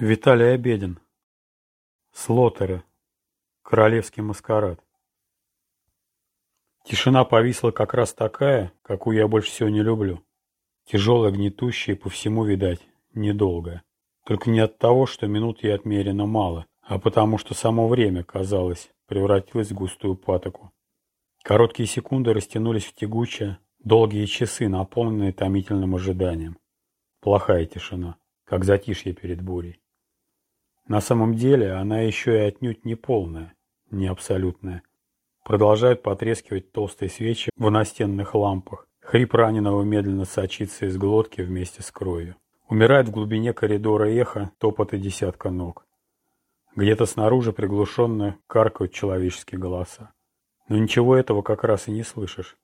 Виталий Обедин. Слотеры. Королевский маскарад. Тишина повисла как раз такая, какую я больше всего не люблю. Тяжелая, гнетущая по всему, видать, недолгая. Только не от того, что минут ей отмерено мало, а потому что само время, казалось, превратилось в густую патоку. Короткие секунды растянулись в тягучее, долгие часы, наполненные томительным ожиданием. Плохая тишина, как затишье перед бурей. На самом деле она еще и отнюдь не полная, не абсолютная. Продолжают потрескивать толстые свечи в настенных лампах. Хрип раненого медленно сочится из глотки вместе с кровью. Умирает в глубине коридора эхо топота десятка ног. Где-то снаружи приглушенно каркают человеческие голоса. Но ничего этого как раз и не слышишь.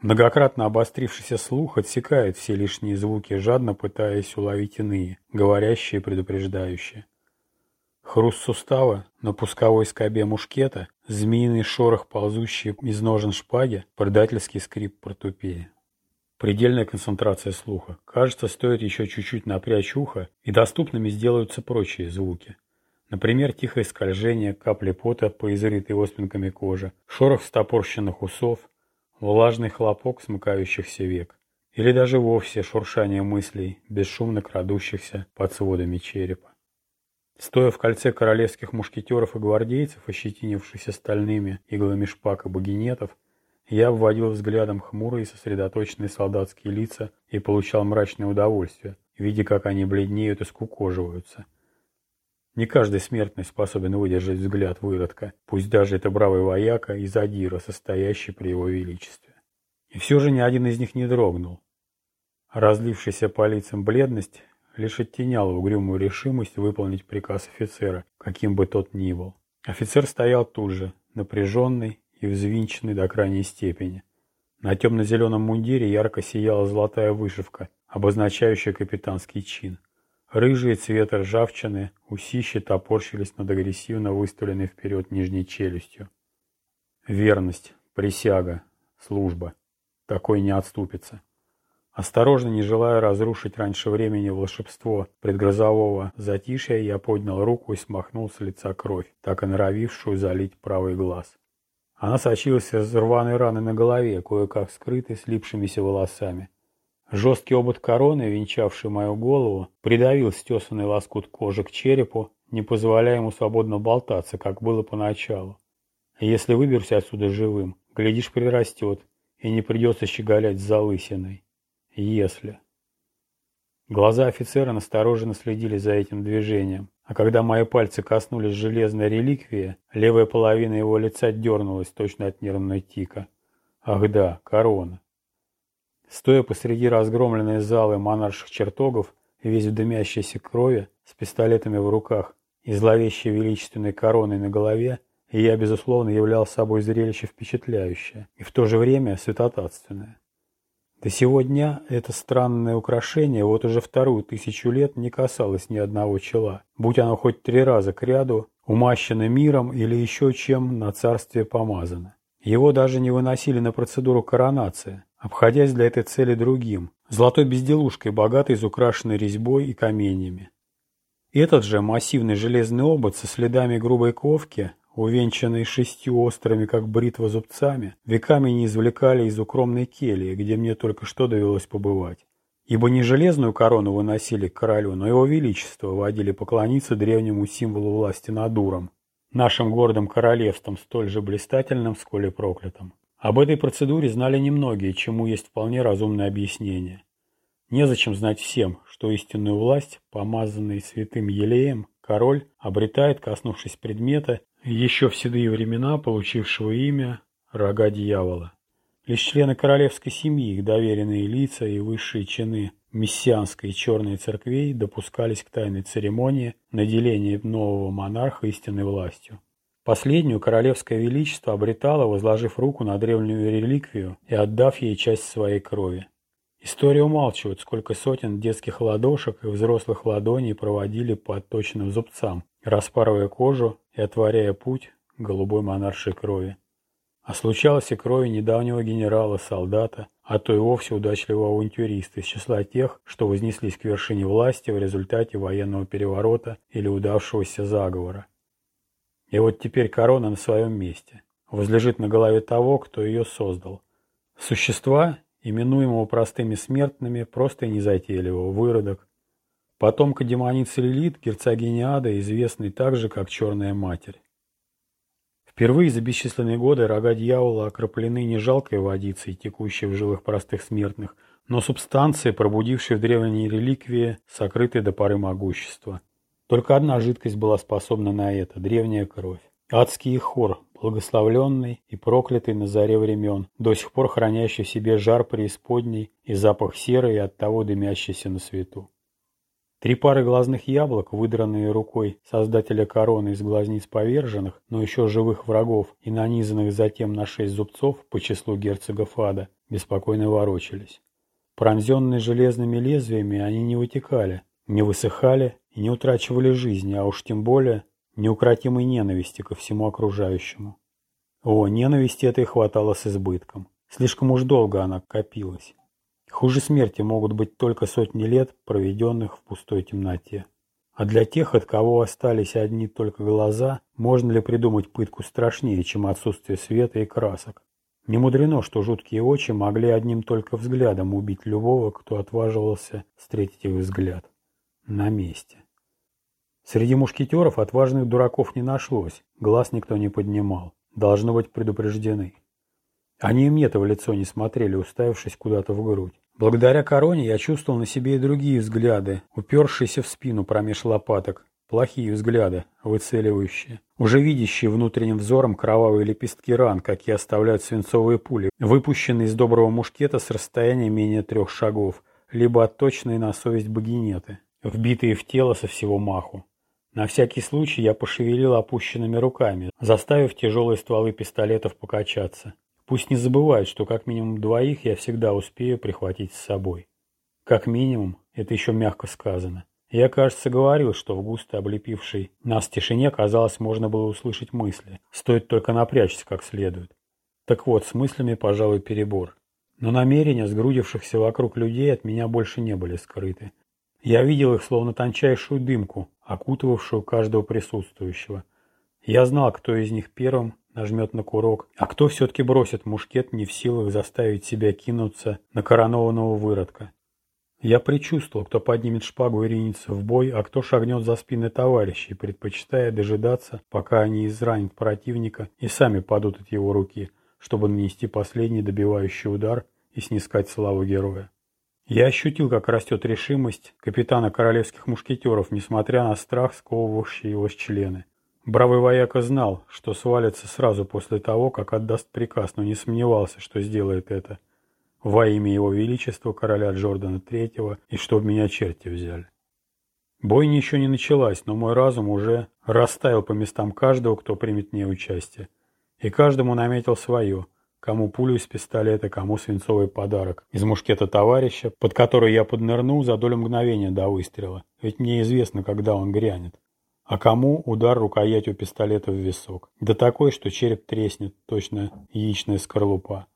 Многократно обострившийся слух отсекает все лишние звуки, жадно пытаясь уловить иные, говорящие, предупреждающие. Хруст сустава на пусковой скобе мушкета, змеиный шорох, ползущий из ножен шпаги, предательский скрип портупеи. Предельная концентрация слуха. Кажется, стоит еще чуть-чуть напрячь ухо, и доступными сделаются прочие звуки. Например, тихое скольжение капли пота по изрытой оспинками кожи, шорох стопорщенных усов, влажный хлопок смыкающихся век. Или даже вовсе шуршание мыслей, бесшумно крадущихся под сводами черепа. Стоя в кольце королевских мушкетеров и гвардейцев, ощетинившихся стальными иглами шпак и багинетов, я обводил взглядом хмурые сосредоточенные солдатские лица и получал мрачное удовольствие, видя, как они бледнеют и скукоживаются. Не каждый смертный способен выдержать взгляд выродка, пусть даже это бравый вояка и задира, состоящий при его величестве. И все же ни один из них не дрогнул. Разлившаяся по лицам бледность лишь оттеняла угрюмую решимость выполнить приказ офицера, каким бы тот ни был. Офицер стоял тут же, напряженный и взвинченный до крайней степени. На темно-зеленом мундире ярко сияла золотая вышивка, обозначающая капитанский чин. Рыжие цвета ржавчины, усищи топорщились над агрессивно выставленной вперед нижней челюстью. Верность, присяга, служба. Такой не отступится. Осторожно, не желая разрушить раньше времени волшебство предгрозового затишья, я поднял руку и смахнул с лица кровь, так и норовившую залить правый глаз. Она сочилась из рваной раны на голове, кое-как скрытой слипшимися волосами. Жесткий обод короны, венчавший мою голову, придавил стесанный лоскут кожи к черепу, не позволяя ему свободно болтаться, как было поначалу. Если выберусь отсюда живым, глядишь, прирастет, и не придется щеголять с залысиной. Если. Глаза офицера настороженно следили за этим движением, а когда мои пальцы коснулись железной реликвии, левая половина его лица дернулась точно от нервной тика. Ах да, корона. Стоя посреди разгромленной залы монарших чертогов, весь в дымящейся крови, с пистолетами в руках и зловещей величественной короной на голове, я, безусловно, являл собой зрелище впечатляющее и в то же время святотатственное. До сего дня это странное украшение вот уже вторую тысячу лет не касалось ни одного чела, будь оно хоть три раза к ряду, умащено миром или еще чем на царстве помазано. Его даже не выносили на процедуру коронации, обходясь для этой цели другим, золотой безделушкой, богатой изукрашенной резьбой и каменьями. Этот же массивный железный обод со следами грубой ковки увенчанный шестью острыми, как бритва, зубцами, веками не извлекали из укромной кельи, где мне только что довелось побывать. Ибо не железную корону выносили к королю, но его величество водили поклониться древнему символу власти над Уром, нашим гордым королевством, столь же блистательным, сколь и проклятым. Об этой процедуре знали немногие, чему есть вполне разумное объяснение. Незачем знать всем, что истинную власть, помазанный святым елеем, король обретает, коснувшись предмета, еще в седые времена получившего имя «Рога дьявола». Лишь члены королевской семьи, их доверенные лица и высшие чины мессианской и черной церквей допускались к тайной церемонии наделения нового монарха истинной властью. Последнюю королевское величество обретало, возложив руку на древнюю реликвию и отдав ей часть своей крови. История умалчивает, сколько сотен детских ладошек и взрослых ладоней проводили по отточенным зубцам, распарывая кожу и отворяя путь голубой монаршей крови. А случалось и крови недавнего генерала, солдата, а то и вовсе удачливого авантюриста из числа тех, что вознеслись к вершине власти в результате военного переворота или удавшегося заговора. И вот теперь корона на своем месте, возлежит на голове того, кто ее создал. Существа, именуемого простыми смертными, просто незатейливого, выродок, потомка демоницы Лилит, герцогини Ада, известный также как Черная Матерь. Впервые за бесчисленные годы рога дьявола окроплены не жалкой водицей, текущей в жилах простых смертных, но субстанцией, пробудившей в древней реликвии, сокрытой до поры могущества. Только одна жидкость была способна на это – древняя кровь. Адский хор, благословленный и проклятый на заре времен, до сих пор хранящий в себе жар преисподней и запах серы и оттого дымящийся на свету. Три пары глазных яблок, выдранные рукой создателя короны из глазниц поверженных, но еще живых врагов и нанизанных затем на шесть зубцов по числу герцога Фада, беспокойно ворочались. Пронзенные железными лезвиями, они не вытекали, не высыхали и не утрачивали жизни, а уж тем более неукротимой ненависти ко всему окружающему. О, ненависти этой хватало с избытком. Слишком уж долго она копилась. Хуже смерти могут быть только сотни лет, проведенных в пустой темноте. А для тех, от кого остались одни только глаза, можно ли придумать пытку страшнее, чем отсутствие света и красок? Не мудрено, что жуткие очи могли одним только взглядом убить любого, кто отваживался встретить их взгляд. На месте. Среди мушкетеров отважных дураков не нашлось, глаз никто не поднимал. Должно быть предупреждены. Они мне-то в лицо не смотрели, уставившись куда-то в грудь. Благодаря короне я чувствовал на себе и другие взгляды, упершиеся в спину промеж лопаток. Плохие взгляды, выцеливающие. Уже видящие внутренним взором кровавые лепестки ран, какие оставляют свинцовые пули, выпущенные из доброго мушкета с расстояния менее трех шагов, либо отточенные на совесть багинеты, вбитые в тело со всего маху. На всякий случай я пошевелил опущенными руками, заставив тяжелые стволы пистолетов покачаться. Пусть не забывают, что как минимум двоих я всегда успею прихватить с собой. Как минимум, это еще мягко сказано. Я, кажется, говорил, что в густо облепившей нас тишине, казалось, можно было услышать мысли. Стоит только напрячься как следует. Так вот, с мыслями, пожалуй, перебор. Но намерения сгрудившихся вокруг людей от меня больше не были скрыты. Я видел их словно тончайшую дымку, окутывавшую каждого присутствующего. Я знал, кто из них первым нажмет на курок, а кто все-таки бросит мушкет, не в силах заставить себя кинуться на коронованного выродка. Я предчувствовал, кто поднимет шпагу и ринется в бой, а кто шагнет за спины товарищей, предпочитая дожидаться, пока они изранят противника и сами падут от его руки, чтобы нанести последний добивающий удар и снискать славу героя. Я ощутил, как растет решимость капитана королевских мушкетеров, несмотря на страх, сковывавший его члены. Бравый вояка знал, что свалится сразу после того, как отдаст приказ, но не сомневался, что сделает это во имя его величества короля Джордана Третьего и чтоб меня черти взяли. Бойня еще не началась, но мой разум уже расставил по местам каждого, кто примет в ней участие. И каждому наметил свое, кому пулю из пистолета, кому свинцовый подарок из мушкета товарища, под который я поднырнул за долю мгновения до выстрела, ведь мне известно, когда он грянет а кому удар рукоятью пистолета в висок. Да такой, что череп треснет, точно яичная скорлупа.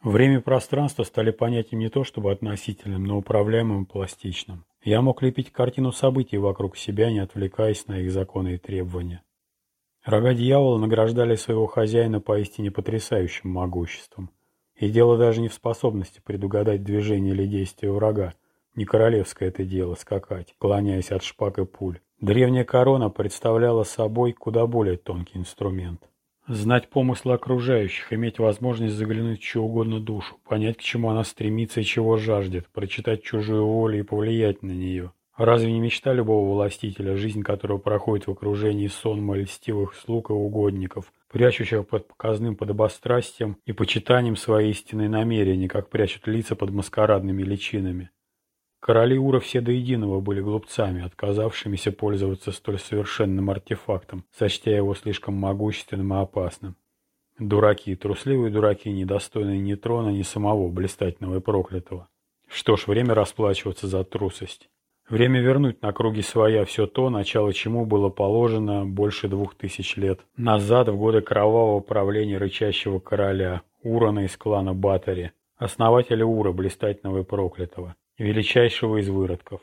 Время и пространство стали понятием не то чтобы относительным, но управляемым и пластичным. Я мог лепить картину событий вокруг себя, не отвлекаясь на их законы и требования. Рога дьявола награждали своего хозяина поистине потрясающим могуществом. И дело даже не в способности предугадать движение или действие врага. Не королевское это дело скакать, клоняясь от шпаг и пуль. Древняя корона представляла собой куда более тонкий инструмент. Знать помыслы окружающих, иметь возможность заглянуть в чью угодно душу, понять, к чему она стремится и чего жаждет, прочитать чужую волю и повлиять на нее. Разве не мечта любого властителя, жизнь которого проходит в окружении сонма льстивых слуг и угодников, прячущих под показным подобострастием и почитанием свои истинные намерения, как прячут лица под маскарадными личинами? Короли Ура все до единого были глупцами, отказавшимися пользоваться столь совершенным артефактом, сочтя его слишком могущественным и опасным. Дураки, трусливые дураки, недостойные ни трона, ни самого блистательного и проклятого. Что ж, время расплачиваться за трусость. Время вернуть на круги своя все то, начало чему было положено больше двух тысяч лет. Назад, в годы кровавого правления рычащего короля, Урона из клана Батари, основателя Ура, блистательного и проклятого, величайшего из выродков.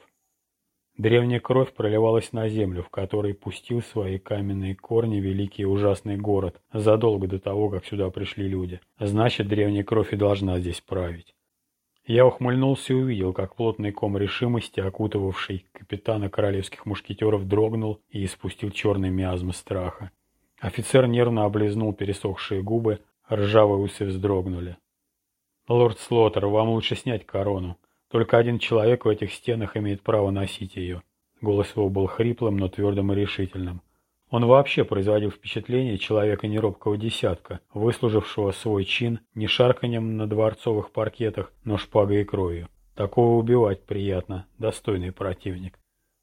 Древняя кровь проливалась на землю, в которой пустил свои каменные корни великий ужасный город, задолго до того, как сюда пришли люди. Значит, древняя кровь и должна здесь править. Я ухмыльнулся и увидел, как плотный ком решимости, окутывавший капитана королевских мушкетеров, дрогнул и испустил черный миазм страха. Офицер нервно облизнул пересохшие губы, ржавые усы вздрогнули. «Лорд Слоттер, вам лучше снять корону. Только один человек в этих стенах имеет право носить ее». Голос его был хриплым, но твердым и решительным. Он вообще производил впечатление человека неробкого десятка, выслужившего свой чин не шарканьем на дворцовых паркетах, но шпагой и кровью. Такого убивать приятно, достойный противник.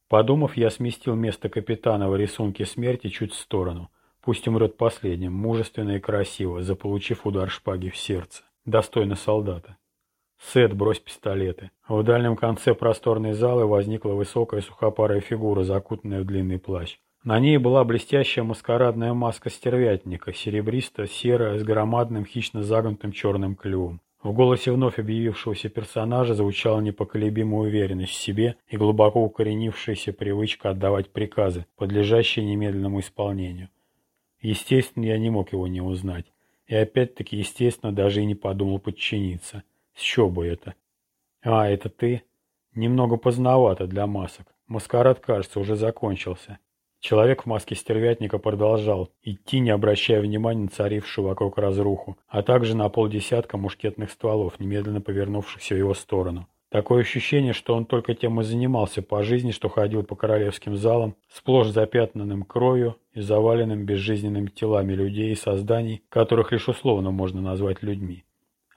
Подумав, я сместил место капитана в рисунке смерти чуть в сторону. Пусть умрет последним, мужественно и красиво, заполучив удар шпаги в сердце. Достойно солдата. Сет, брось пистолеты. В дальнем конце просторной залы возникла высокая сухопарая фигура, закутанная в длинный плащ. На ней была блестящая маскарадная маска стервятника, серебристо-серая, с громадным хищно загнутым черным клювом. В голосе вновь объявившегося персонажа звучала непоколебимая уверенность в себе и глубоко укоренившаяся привычка отдавать приказы, подлежащие немедленному исполнению. Естественно, я не мог его не узнать. И опять-таки, естественно, даже и не подумал подчиниться. С чего бы это? А, это ты? Немного поздновато для масок. Маскарад, кажется, уже закончился. Человек в маске стервятника продолжал идти, не обращая внимания на царившую вокруг разруху, а также на полдесятка мушкетных стволов, немедленно повернувшихся в его сторону. Такое ощущение, что он только тем и занимался по жизни, что ходил по королевским залам, сплошь запятнанным кровью и заваленным безжизненными телами людей и созданий, которых лишь условно можно назвать людьми.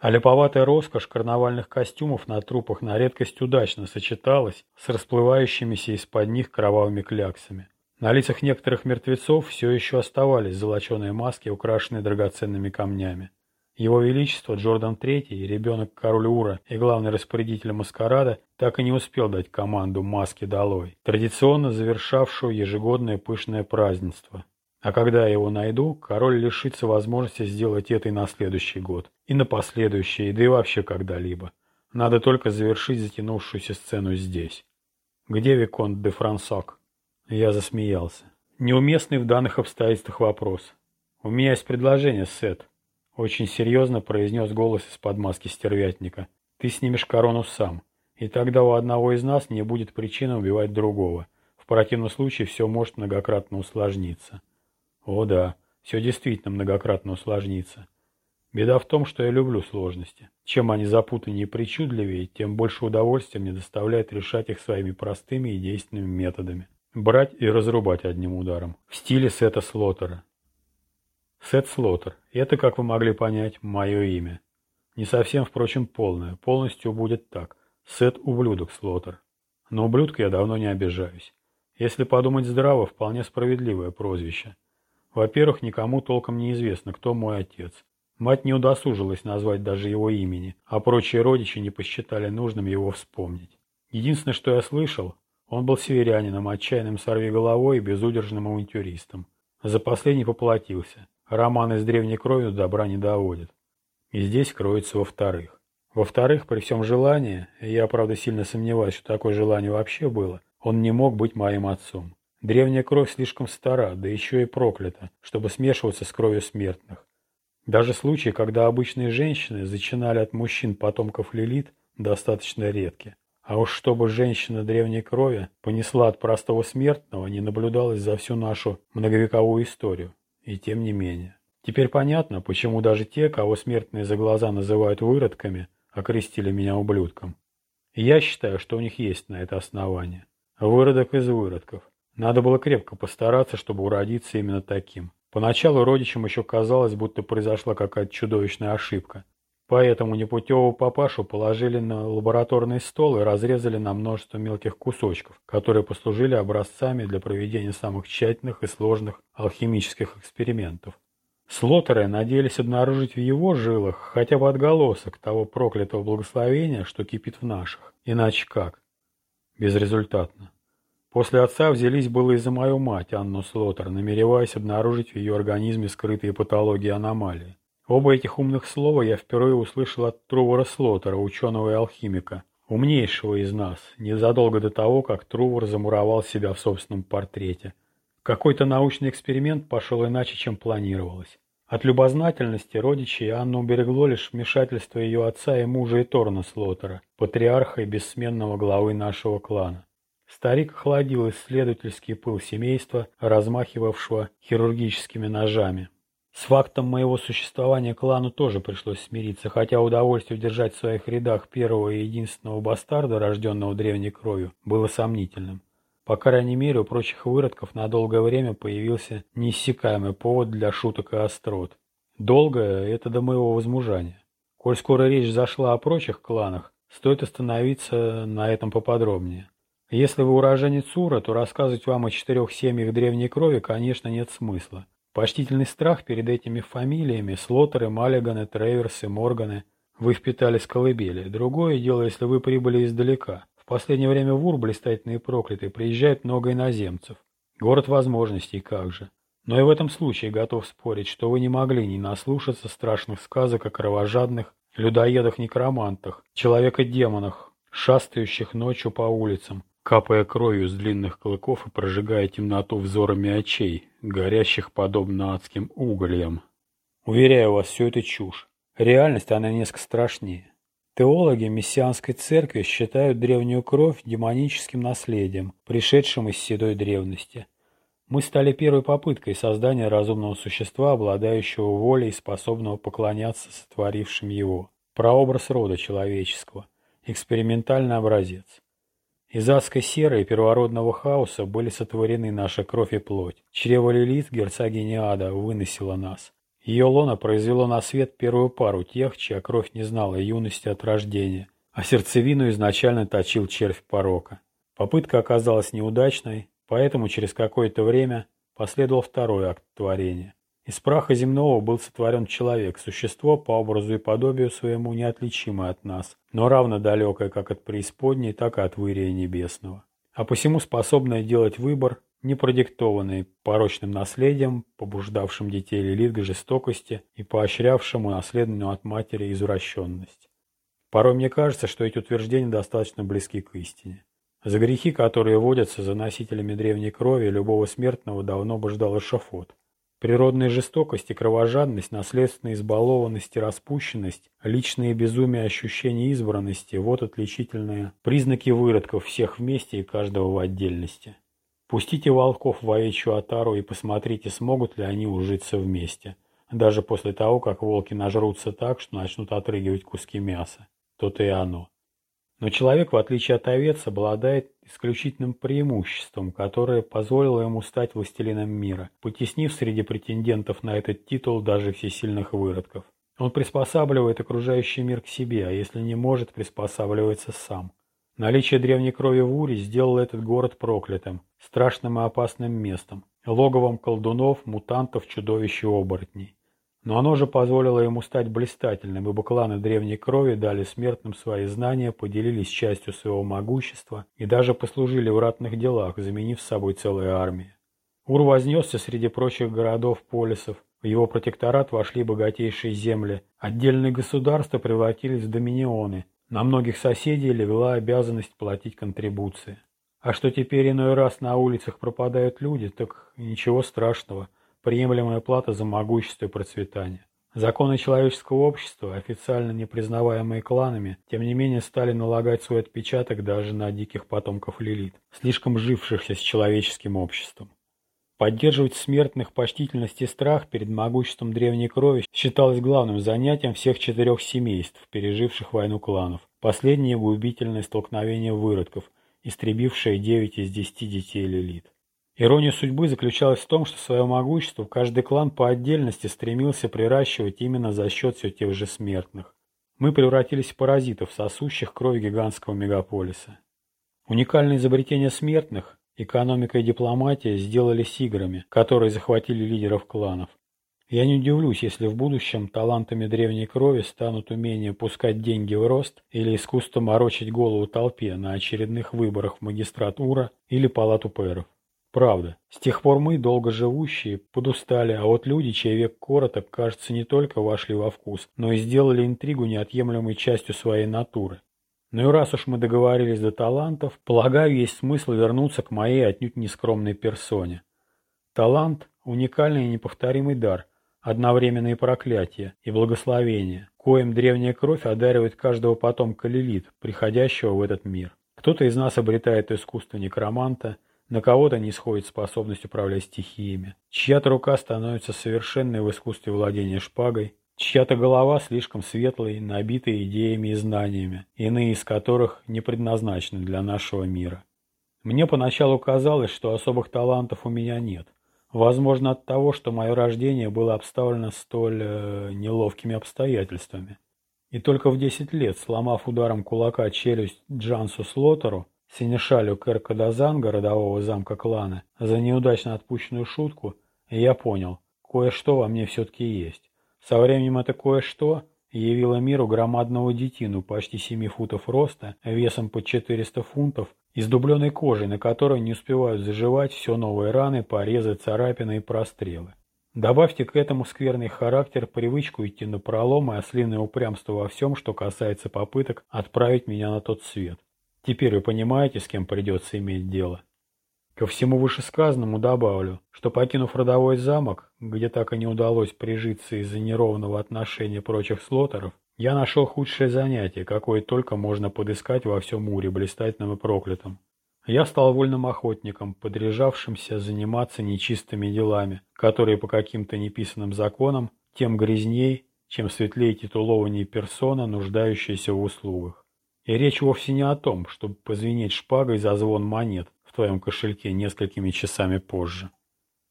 А липоватая роскошь карнавальных костюмов на трупах на редкость удачно сочеталась с расплывающимися из-под них кровавыми кляксами. На лицах некоторых мертвецов все еще оставались золоченые маски, украшенные драгоценными камнями. Его Величество Джордан III, ребенок король Ура и главный распорядитель маскарада, так и не успел дать команду «Маски долой», традиционно завершавшую ежегодное пышное празднество. А когда я его найду, король лишится возможности сделать это и на следующий год, и на последующий, да и вообще когда-либо. Надо только завершить затянувшуюся сцену здесь. Где Виконт де Франсак? Я засмеялся. Неуместный в данных обстоятельствах вопрос. «У меня есть предложение, Сет», — очень серьезно произнес голос из-под маски стервятника. «Ты снимешь корону сам, и тогда у одного из нас не будет причины убивать другого. В противном случае все может многократно усложниться». «О да, все действительно многократно усложнится. Беда в том, что я люблю сложности. Чем они запутаннее и причудливее, тем больше удовольствия мне доставляет решать их своими простыми и действенными методами. Брать и разрубать одним ударом. В стиле Сета Слотера. Сет Слотер. Это, как вы могли понять, мое имя. Не совсем, впрочем, полное. Полностью будет так. Сет Ублюдок Слотер. Но ублюдка я давно не обижаюсь. Если подумать здраво, вполне справедливое прозвище. Во-первых, никому толком не известно, кто мой отец. Мать не удосужилась назвать даже его имени, а прочие родичи не посчитали нужным его вспомнить. Единственное, что я слышал, он был северянином, отчаянным сорвиголовой и безудержным авантюристом. За последний поплатился. Роман из древней крови добра не доводит. И здесь кроется во-вторых. Во-вторых, при всем желании, я, правда, сильно сомневаюсь, что такое желание вообще было, он не мог быть моим отцом. Древняя кровь слишком стара, да еще и проклята, чтобы смешиваться с кровью смертных. Даже случаи, когда обычные женщины зачинали от мужчин потомков Лилит, достаточно редки. А уж чтобы женщина древней крови понесла от простого смертного, не наблюдалось за всю нашу многовековую историю. И тем не менее. Теперь понятно, почему даже те, кого смертные за глаза называют выродками, окрестили меня ублюдком. Я считаю, что у них есть на это основание. Выродок из выродков. Надо было крепко постараться, чтобы уродиться именно таким. Поначалу родичам еще казалось, будто произошла какая-то чудовищная ошибка. Поэтому непутевого папашу положили на лабораторный стол и разрезали на множество мелких кусочков, которые послужили образцами для проведения самых тщательных и сложных алхимических экспериментов. Слотеры надеялись обнаружить в его жилах хотя бы отголосок того проклятого благословения, что кипит в наших. Иначе как? Безрезультатно. После отца взялись было и за мою мать, Анну Слотер, намереваясь обнаружить в ее организме скрытые патологии аномалии. Оба этих умных слова я впервые услышал от Трувора Слотера, ученого и алхимика, умнейшего из нас, незадолго до того, как Трувор замуровал себя в собственном портрете. Какой-то научный эксперимент пошел иначе, чем планировалось. От любознательности родичей Анну уберегло лишь вмешательство ее отца и мужа Эторна Слотера, патриарха и бессменного главы нашего клана. Старик охладил исследовательский пыл семейства, размахивавшего хирургическими ножами. С фактом моего существования клану тоже пришлось смириться, хотя удовольствие держать в своих рядах первого и единственного бастарда, рожденного древней кровью, было сомнительным. По крайней мере, у прочих выродков на долгое время появился неиссякаемый повод для шуток и острот. Долгое – это до моего возмужания. Коль скоро речь зашла о прочих кланах, стоит остановиться на этом поподробнее. Если вы уроженец Ура, то рассказывать вам о четырех семьях древней крови, конечно, нет смысла. Почтительный страх перед этими фамилиями – Слоттеры, Маллиганы, Треверсы, Морганы – вы впитали с колыбели. Другое дело, если вы прибыли издалека. В последнее время в Ур, блистательный и проклятый, приезжает много иноземцев. Город возможностей, как же. Но и в этом случае готов спорить, что вы не могли не наслушаться страшных сказок о кровожадных людоедах-некромантах, человека-демонах, шастающих ночью по улицам, капая кровью с длинных клыков и прожигая темноту взорами очей, горящих подобно адским угольям. Уверяю вас, все это чушь. Реальность, она несколько страшнее. Теологи мессианской церкви считают древнюю кровь демоническим наследием, пришедшим из седой древности. Мы стали первой попыткой создания разумного существа, обладающего волей и способного поклоняться сотворившим его. Прообраз рода человеческого. Экспериментальный образец. Из адской серы и первородного хаоса были сотворены наша кровь и плоть. Чрево Лилит, герцогиня Ада, выносила нас. Ее лона произвело на свет первую пару тех, чья кровь не знала юности от рождения, а сердцевину изначально точил червь порока. Попытка оказалась неудачной, поэтому через какое-то время последовал второй акт творения. Из праха земного был сотворен человек, существо по образу и подобию своему неотличимое от нас, но равно далекое как от преисподней, так и от вырия небесного. А посему способное делать выбор, не продиктованный порочным наследием, побуждавшим детей Лилит к жестокости и поощрявшим унаследованную от матери извращенность. Порой мне кажется, что эти утверждения достаточно близки к истине. За грехи, которые водятся за носителями древней крови, любого смертного давно бы ждал эшафот. Природная жестокость и кровожадность, наследственная избалованность и распущенность, личные безумия ощущения избранности – вот отличительные признаки выродков всех вместе и каждого в отдельности. Пустите волков в овечью отару и посмотрите, смогут ли они ужиться вместе, даже после того, как волки нажрутся так, что начнут отрыгивать куски мяса. То-то и оно. Но человек, в отличие от овец, обладает исключительным преимуществом, которое позволило ему стать властелином мира, потеснив среди претендентов на этот титул даже всесильных выродков. Он приспосабливает окружающий мир к себе, а если не может, приспосабливается сам. Наличие древней крови в Уре сделало этот город проклятым, страшным и опасным местом, логовом колдунов, мутантов, чудовищ и оборотней. Но оно же позволило ему стать блистательным, ибо кланы древней крови дали смертным свои знания, поделились частью своего могущества и даже послужили в ратных делах, заменив с собой целые армии. Ур вознесся среди прочих городов-полисов, в его протекторат вошли богатейшие земли, отдельные государства превратились в доминионы, на многих соседей легла обязанность платить контрибуции. А что теперь иной раз на улицах пропадают люди, так ничего страшного – приемлемая плата за могущество и процветание. Законы человеческого общества, официально не признаваемые кланами, тем не менее стали налагать свой отпечаток даже на диких потомков Лилит, слишком жившихся с человеческим обществом. Поддерживать смертных почтительность и страх перед могуществом древней крови считалось главным занятием всех четырех семейств, переживших войну кланов. Последнее губительное столкновение выродков, истребившее девять из десяти детей Лилит. Ирония судьбы заключалась в том, что свое могущество каждый клан по отдельности стремился приращивать именно за счет все тех же смертных. Мы превратились в паразитов, сосущих кровь гигантского мегаполиса. Уникальное изобретение смертных, экономика и дипломатия сделались играми, которые захватили лидеров кланов. Я не удивлюсь, если в будущем талантами древней крови станут умение пускать деньги в рост или искусство морочить голову толпе на очередных выборах в магистратура или палату пэров. Правда, с тех пор мы, долго живущие, подустали, а вот люди, чей век короток, кажется, не только вошли во вкус, но и сделали интригу неотъемлемой частью своей натуры. Ну и раз уж мы договорились до талантов, полагаю, есть смысл вернуться к моей отнюдь нескромной персоне. Талант – уникальный и неповторимый дар, одновременно и проклятие, и благословение, коим древняя кровь одаривает каждого потомка Лилит, приходящего в этот мир. Кто-то из нас обретает искусство некроманта – на кого-то не сходит способность управлять стихиями. Чья-то рука становится совершенной в искусстве владения шпагой. Чья-то голова слишком светлой, набитой идеями и знаниями, иные из которых не предназначены для нашего мира. Мне поначалу казалось, что особых талантов у меня нет. Возможно, от того, что мое рождение было обставлено столь э, неловкими обстоятельствами. И только в 10 лет, сломав ударом кулака челюсть Джансу Слотеру, Синешалю Керкадазанга, родового замка клана, за неудачно отпущенную шутку, и я понял, кое-что во мне все-таки есть. Со временем это кое-что явило миру громадного детину почти 7 футов роста, весом по 400 фунтов, из дубленой кожи, на которой не успевают заживать все новые раны, порезы, царапины и прострелы. Добавьте к этому скверный характер, привычку идти на пролом и ослиное упрямство во всем, что касается попыток отправить меня на тот свет. Теперь вы понимаете, с кем придется иметь дело. Ко всему вышесказанному добавлю, что покинув родовой замок, где так и не удалось прижиться из-за неровного отношения прочих слотеров, я нашел худшее занятие, какое только можно подыскать во всем Уре, блистательном и проклятом. Я стал вольным охотником, подряжавшимся заниматься нечистыми делами, которые по каким-то неписанным законам тем грязней, чем светлее титулование персона, нуждающаяся в услугах. И речь вовсе не о том, чтобы позвенеть шпагой за звон монет в твоем кошельке несколькими часами позже.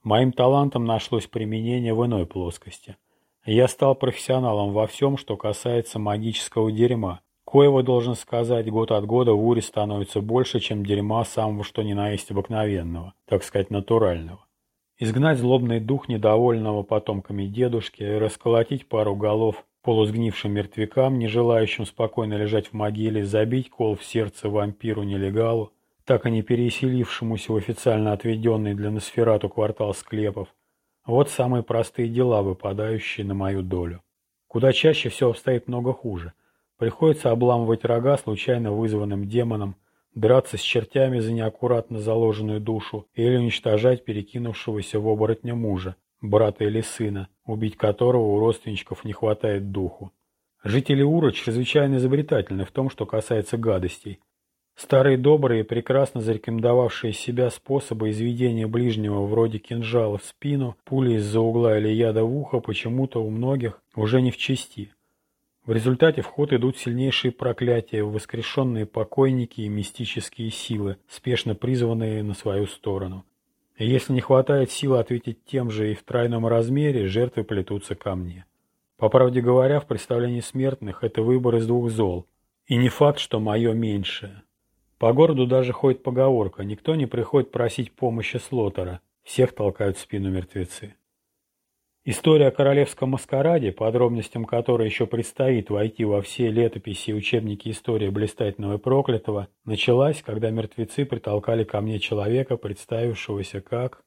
Моим талантам нашлось применение в иной плоскости. Я стал профессионалом во всем, что касается магического дерьма. Коего, должен сказать, год от года в Уре становится больше, чем дерьма самого что ни на есть обыкновенного, так сказать, натурального. Изгнать злобный дух недовольного потомками дедушки и расколотить пару голов полусгнившим мертвякам, не желающим спокойно лежать в могиле, забить кол в сердце вампиру-нелегалу, так и не переселившемуся в официально отведенный для Носферату квартал склепов. Вот самые простые дела, выпадающие на мою долю. Куда чаще все обстоит много хуже. Приходится обламывать рога случайно вызванным демоном, драться с чертями за неаккуратно заложенную душу или уничтожать перекинувшегося в оборотня мужа, брата или сына, убить которого у родственничков не хватает духу. Жители Ура чрезвычайно изобретательны в том, что касается гадостей. Старые добрые, прекрасно зарекомендовавшие себя способы изведения ближнего вроде кинжала в спину, пули из-за угла или яда в ухо почему-то у многих уже не в чести. В результате в ход идут сильнейшие проклятия, воскрешенные покойники и мистические силы, спешно призванные на свою сторону. Если не хватает сил ответить тем же и в тройном размере, жертвы плетутся ко мне. По правде говоря, в представлении смертных это выбор из двух зол. И не факт, что мое меньшее. По городу даже ходит поговорка, никто не приходит просить помощи Слотера, всех толкают в спину мертвецы. История о королевском маскараде, подробностям которой еще предстоит войти во все летописи и учебники истории блистательного и проклятого, началась, когда мертвецы притолкали ко мне человека, представившегося как...